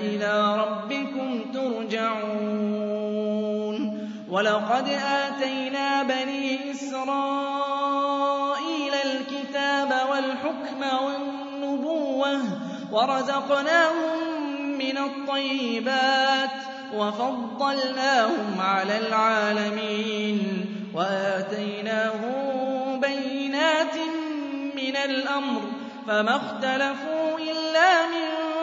إِلَىٰ رَبِّكُمْ تُرْجَعُونَ. وَلَقَدْ آتَيْنَا بَنِي إِسْرَائِيلَ الْكِتَابَ وَالْحُكْمَ وَالنُّبُوَّةَ وَرَزَقْنَاهُم مِّنَ الطَّيِّبَاتِ وَفَضَّلْنَاهُمْ عَلَى الْعَالَمِينَ وَآتَيْنَاهُم بَيِّنَاتٍ مِّنَ الْأَمْرِ فَمَا اخْتَلَفُوا إِلَّا مِن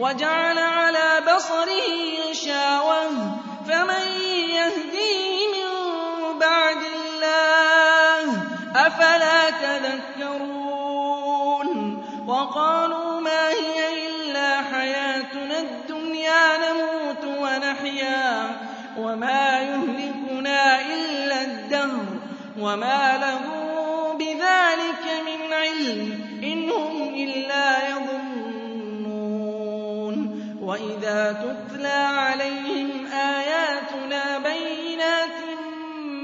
وجعل على بصره شاوة فمن يهديه من بعد الله أفلا تذكرون؟ وقالوا ما هي إلا حياتنا الدنيا نموت ونحيا وما يهلكنا إلا الدهر وما له بذلك من علم إن هم إلا يعلمون وَإِذَا تُتْلَىٰ عَلَيْهِمْ آيَاتُنَا بَيِّنَاتٍ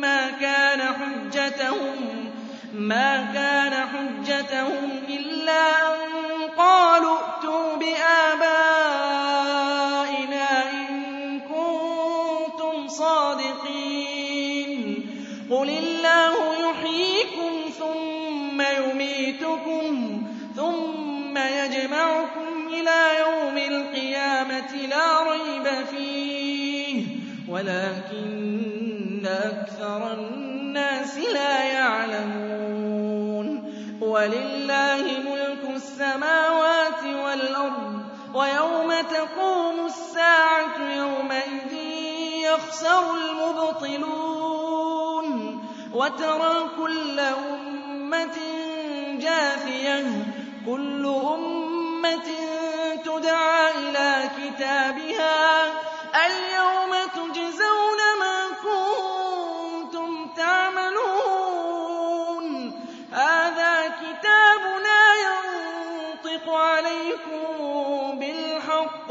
مَّا كَانَ حُجَّتُهُمْ مَا كَانَ حُجَّتُهُمْ إِلَّا أَن قَالُوا ائْتُوا بِآبَائِنَا إِن كُنتُمْ صَادِقِينَ قُلِ اللَّهُ يُحْيِيكُمْ ثُمَّ يُمِيتُكُمْ ثُمَّ يَجْمَعُكُمْ ولكن أكثر الناس لا يعلمون ولله ملك السماوات والأرض ويوم تقوم الساعة يومئذ يخسر المبطلون وترى كل أمة جاثية كل أمة تدعى إلى كتابها اليوم تجزون ما كنتم تعملون. هذا كتابنا ينطق عليكم بالحق.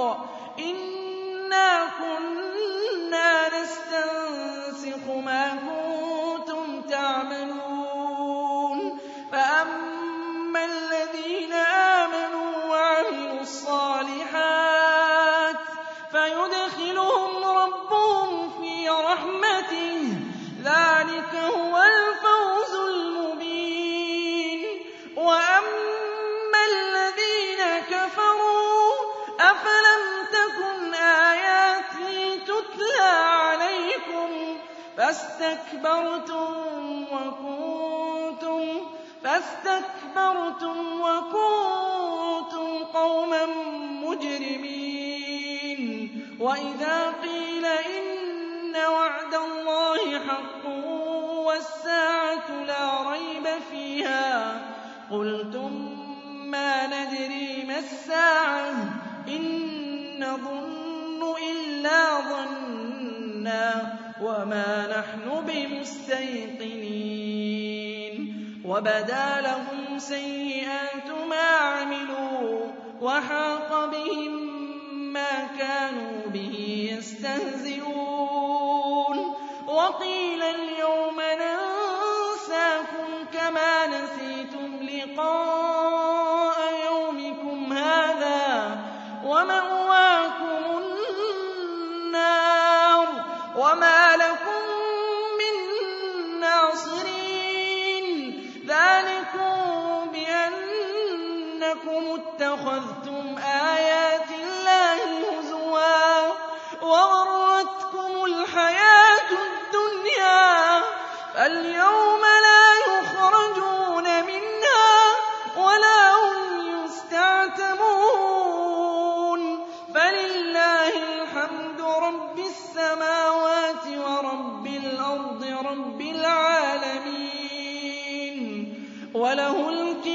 فاستكبرتم وكنتم, فاستكبرتم وكنتم قوما مجرمين. وإذا قيل إن وعد الله حق والساعة لا ريب فيها قلتم ما ندري ما الساعة إن نظن إلا ظنا. وما نحن بمستيقنين وبدا لهم سيئات ما عملوا وحاق بهم ما كانوا به يستهزئون وقيل اليوم ننساكم كما نسيتم لقاء يومكم هذا ومأواكم اتخذتم آيات الله هزوا وغرتكم الحياة الدنيا فاليوم لا يخرجون منها ولا هم يستعتمون فلله الحمد رب السماوات ورب الأرض رب العالمين وله الكبير